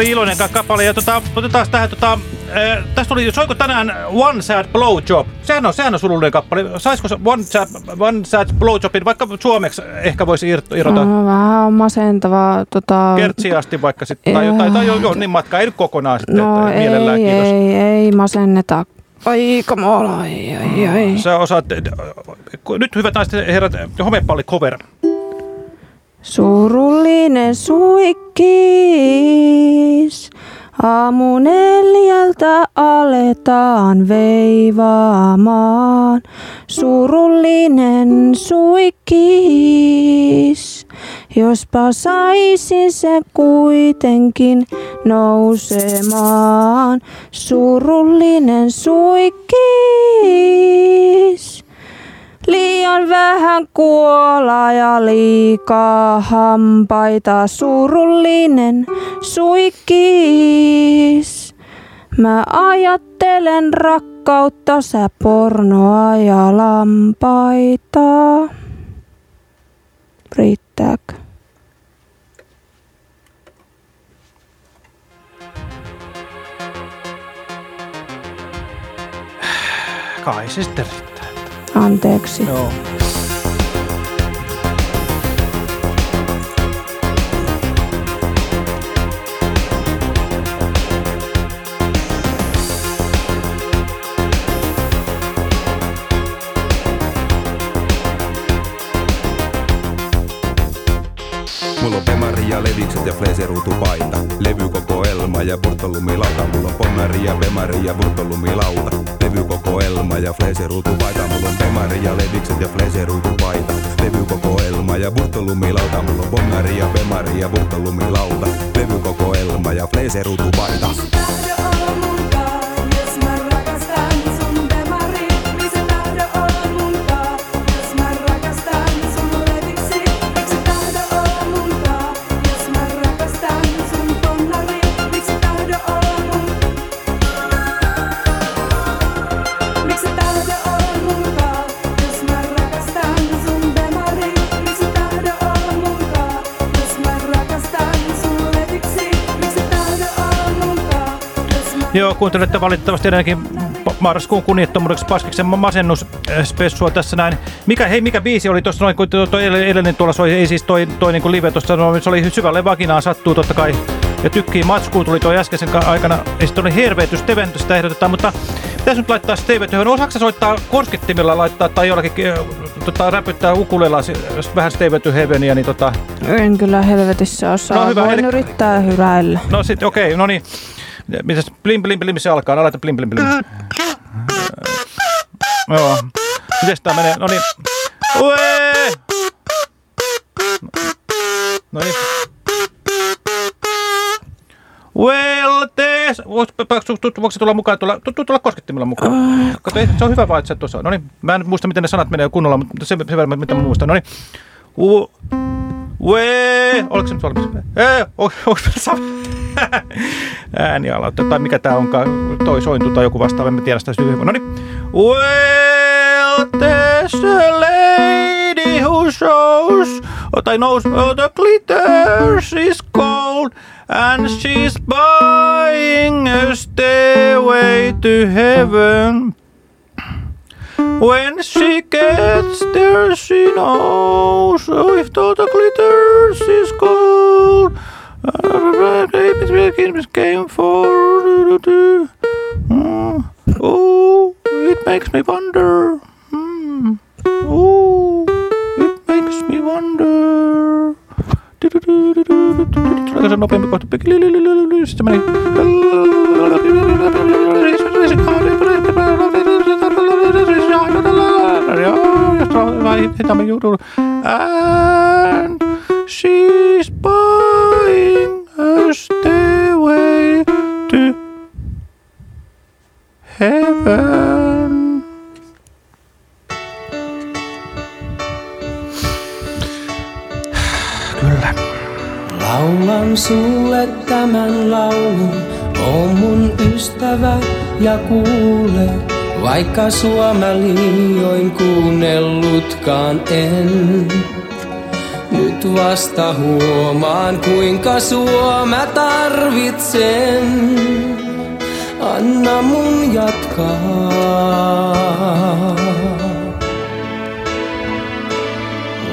oli, iloinen ka- kappale. Ja tota, otetaan tähän, tota, äh, tästä tuli, soiko tänään One Sad Blowjob? Sehän on, sehän on surullinen kappale. Saisiko se One Sad, one sad Blowjobin, vaikka suomeksi ehkä voisi ir- irrota? No, vähän on masentavaa. Tota, Kertsiin asti vaikka sitten, tai, tai, tai jo, jo, niin matkaa, ei nyt kokonaan sitten, no että ei, mielellään kiitos. ei, ei masenneta. Ai kamala, ai, ai, ai. Sä osaat, nyt hyvät naiset herrat, homepalli cover. Surullinen suikkis, aamu neljältä aletaan veivaamaan. Surullinen suikkis, jospa saisin se kuitenkin nousemaan. Surullinen suikkis. Liian vähän kuola ja liikaa hampaita, surullinen suikkis. Mä ajattelen rakkautta, sä pornoa ja lampaita. Riittääkö? Kai se sitten. Anteeksi. Joo. Mulla on pemari ja levikset ja fleseruutupaita Levykokoelma ja burtolumilauta Mulla on ponnari ja pemari ja burtolumilauta Levykokoelma ja fleseruutupaita Mulla on pemari ja levikset ja fleseruutupaita Levykokoelma ja burtolumilauta Mulla on ponnari ja pemari ja burtolumilauta Levykokoelma ja fleseruutupaita Joo, kuuntelette valitettavasti edelleenkin marraskuun kunniattomuudeksi paskiksen masennuspessua tässä näin. Mikä, hei, mikä biisi oli tuossa noin, kun tuo edellinen tuolla soi, ei siis toi, toi niin kuin live tuossa, no, se oli syvälle vaginaan sattuu totta kai. Ja tykkii matskuun tuli tuo äskeisen ka- aikana, ja sitten oli herveetys, Steven sitä ehdotetaan, mutta pitäisi nyt laittaa Steve työhön. Osaatko sä soittaa korskittimilla laittaa tai jollakin äh, tota, räpyttää ukulella vähän Steve to Heavenia, niin tota... En kyllä helvetissä osaa. No hyvä, Voin eli- yrittää hyräillä. No sit, okei, okay, no niin. Mitäs blim blim blim se alkaa? No laita blim blim blim. Joo. Mites tää menee? No niin. Ue! No niin. Well, tees. Voiko se tulla mukaan? Tulla, tu- tu- tulla koskettimella mukaan. Kato, ei, se on hyvä vaan, että se tuossa. No niin. Mä en muista, miten ne sanat menee kunnolla, mutta se, se verran, mitä mä muistan. No niin. Ue! Oliko se nyt valmis? On, onko saa äänialautta tai mikä tää onkaan, toi sointu tai joku vastaava, en tiedä sitä hyvin. No niin. Well, there's a lady who shows, tai knows oh, the glitters is gold, and she's buying a stairway to heaven. When she gets there, she knows oh, if all the glitters is gold. Came for Mm. Oh, it makes me wonder. Mm. Oh, it makes me wonder. Tuleeko se nopeampi kohta? Sitten se meni. And she's buying a stairway to heaven. Kyllä. Laulan sulle tämän laulun, oo mun ystävä ja kuule. Vaikka sua mä liioin kuunnellutkaan en. Nyt vasta huomaan kuinka sua mä tarvitsen. Anna mun jatkaa.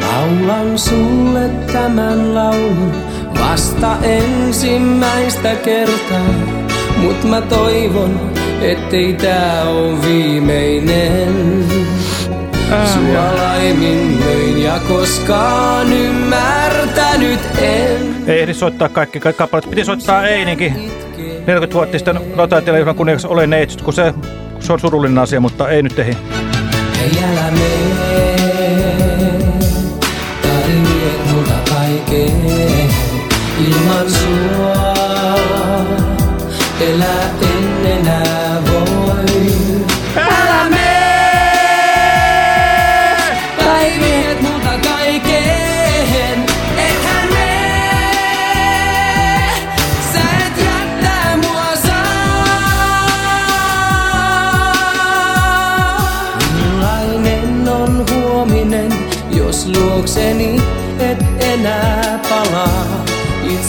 Laulan sulle tämän laulun vasta ensimmäistä kertaa. Mut mä toivon, ettei tää oo viimeinen. Sua laiminlöin ja koskaan ymmärtänyt en. Ei ehdi soittaa kaikki, kappaleet. Piti soittaa Eininkin 40 vuotta sitten Notaatilla kunniaksi Olen neitsyt, kun se, se on surullinen asia, mutta ei nyt ehdi. Ei älä mene, tai viet multa kaiken ilman sua. Elää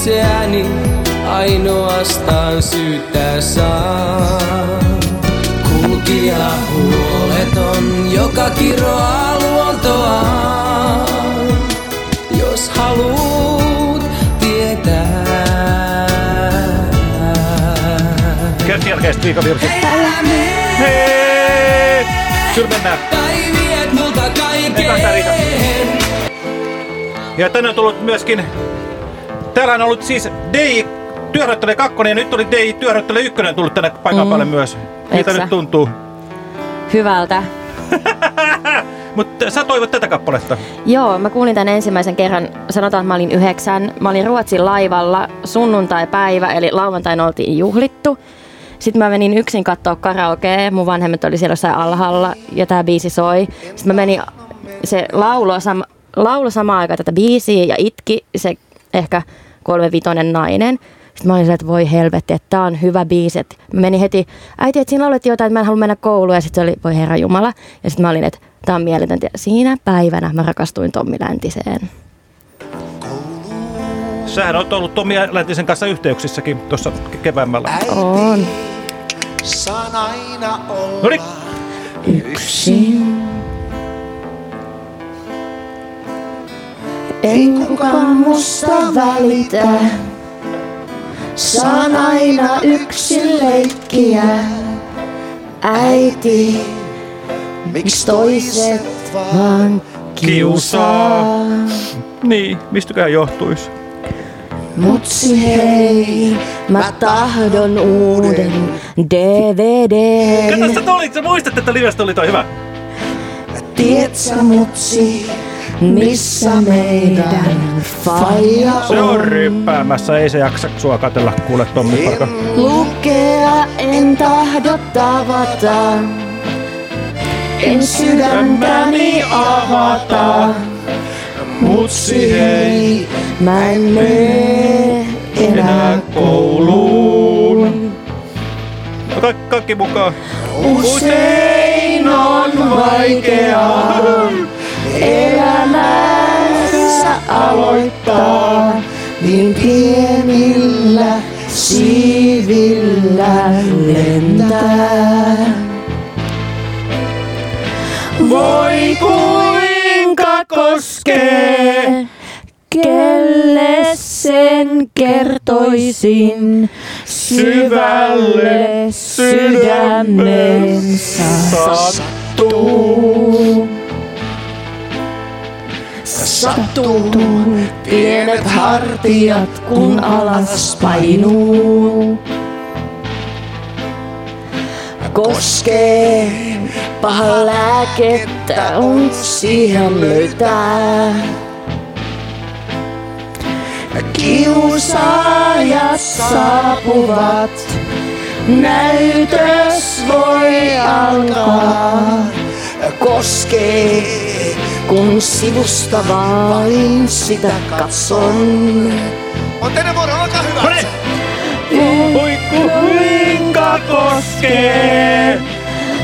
Itseäni ainoastaan syyttää saa. Kulkija huoleton, joka kiroaa luontoaan. Jos haluut tietää. Kertsi jälkeistä viikon virsi. Älä mene! Kyllä mennään. tai viet multa kaiken. Ja tänne on tullut myöskin... Täällä on ollut siis DJ Työharjoittele 2 ja nyt oli DJ Työharjoittele 1 tullut tänne paikan Mm. päälle myös. Miltä sä? nyt tuntuu? Hyvältä. Mutta sä toivot tätä kappaletta. Joo, mä kuulin tämän ensimmäisen kerran, sanotaan, että mä olin yhdeksän. Mä olin Ruotsin laivalla sunnuntai-päivä, eli lauantaina oltiin juhlittu. Sitten mä menin yksin katsoa karaokea, mun vanhemmat oli siellä jossain alhaalla ja tää biisi soi. Sitten mä menin, se laulo, sam, laulo samaan aikaan tätä biisiä ja itki se ehkä kolmevitonen nainen. Sitten mä olin silleen, että voi helvetti, että tää on hyvä biisi. Et Mä menin heti, äiti, että siinä laulettiin jotain, että mä en halua mennä kouluun. Ja sitten se oli, voi herra Jumala. Ja sitten mä olin, että tää on mieletöntä. Ja siinä päivänä mä rakastuin Tommi Läntiseen. Sähän oot ollut Tomi Läntisen kanssa yhteyksissäkin tuossa ke- keväämällä. On. Saan aina olla Noniin. Yksin. Ei kukaan musta välitä. Saan aina yksin leikkiä. Äiti, miksi toiset vaan Kiusaa. Niin, mistäköhän johtuisi? Mutsi hei, mä tahdon uuden Kato, DVDn. sä, tulit, sä muistat, että livestä oli toi hyvä. Tiedätkö mutsi, missä meidän faija Se on on? ryppäämässä, ei se jaksa sua katella kuule Tommi Parka. Lukea en tahdo tavata. En sydäntäni avata. Mutsi hei, mä en mene enää kouluun. Kaikki, kaikki mukaan. Usein on vaikeaa, elämänsä aloittaa niin pienillä siivillä lentää. Voi kuinka koskee, kelle sen kertoisin syvälle sydämensä sattuu. Sattuu pienet hartiat, kun alas painuu. Koskee paha lääkettä, on siihen löytää. Kiusaajat saapuvat, näytös voi alkaa. Koskee, kun sivusta vain sitä katson. On teidän vuoro, olkaa hyvä! Voi kuinka koskee,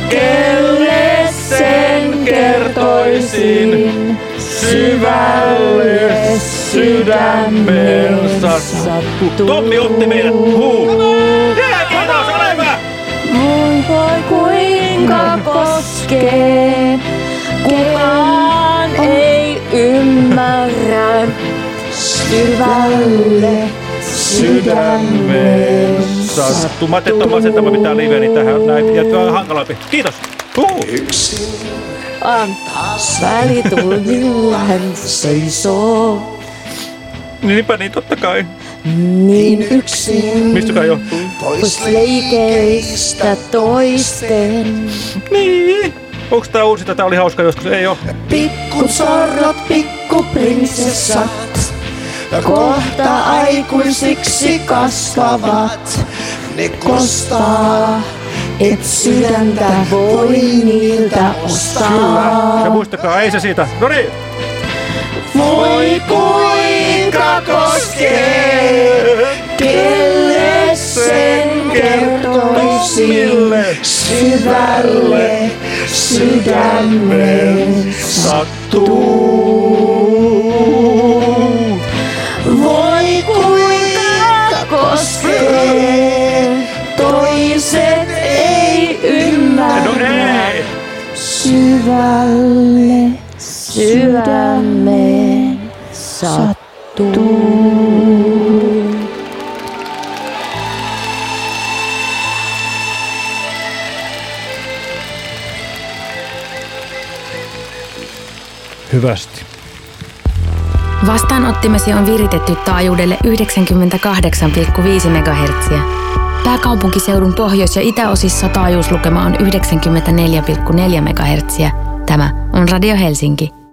kelle sen kertoisin syvälle sydämensä sattuu. Tommi otti meidät. Huu. Yeah, kiitos, ole hyvä. Voi voi kuinka koskee, sydämensä Sattuu. Mä ajattelin, että on masentava pitää liveä, niin tähän näin. Ja tuo on hankalampi. Kiitos. Huu. Taas välitunnilla hän seisoo. Niinpä niin, totta kai. Niin yksin. Mistäkään johtuu? Pois leikeistä toisten. Niin. Onks tää uusi? Tätä oli hauska joskus. Ei oo. Pikkusorrot, pikkuprinsessat. Kohta aikuisiksi kasvavat. Ne kostaa, et sydäntä voi niiltä ostaa. Ja muistakaa, ei se siitä. No niin. Voi kuinka koskee, kelle sen kertoisin syvälle sydämen sattuu. Syvälle sydämeen sattuu. Hyvästi. Vastaanottimesi on viritetty taajuudelle 98,5 MHz. Pääkaupunkiseudun pohjois- ja itäosissa taajuuslukema on 94,4 MHz. Tämä on Radio Helsinki.